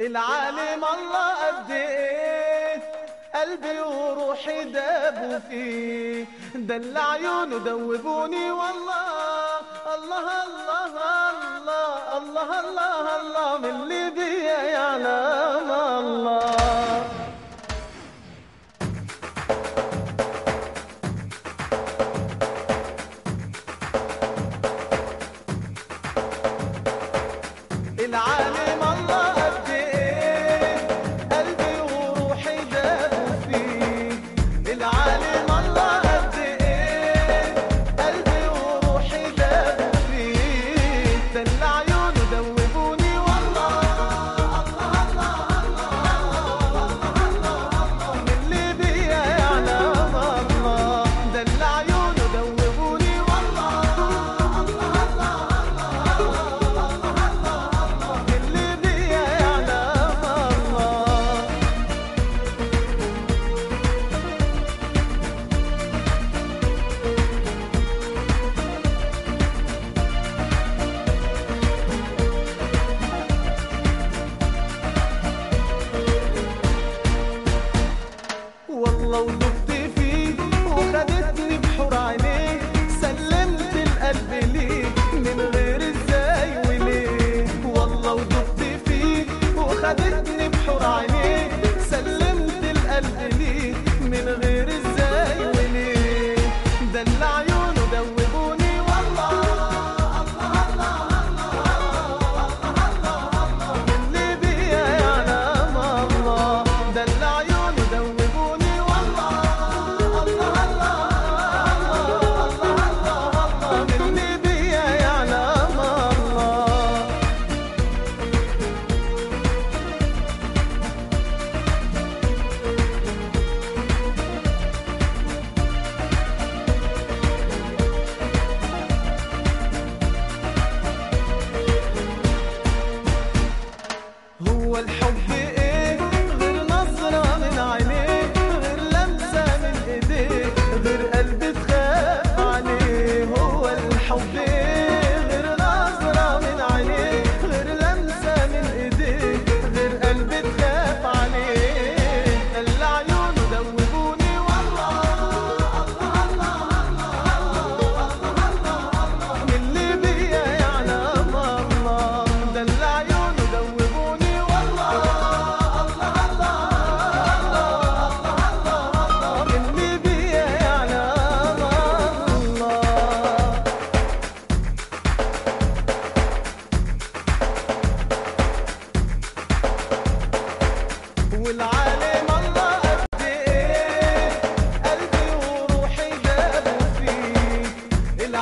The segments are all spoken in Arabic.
العالم الله أديت قلبي وروحي دابوا فيه. دل عيونه دوبوني والله. الله الله الله الله الله, الله, الله من اللي بيا يعلم خدتني بحور عينيك سلمت القلب ليك من غير إزاي وليه دلع عيونه دوي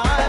time.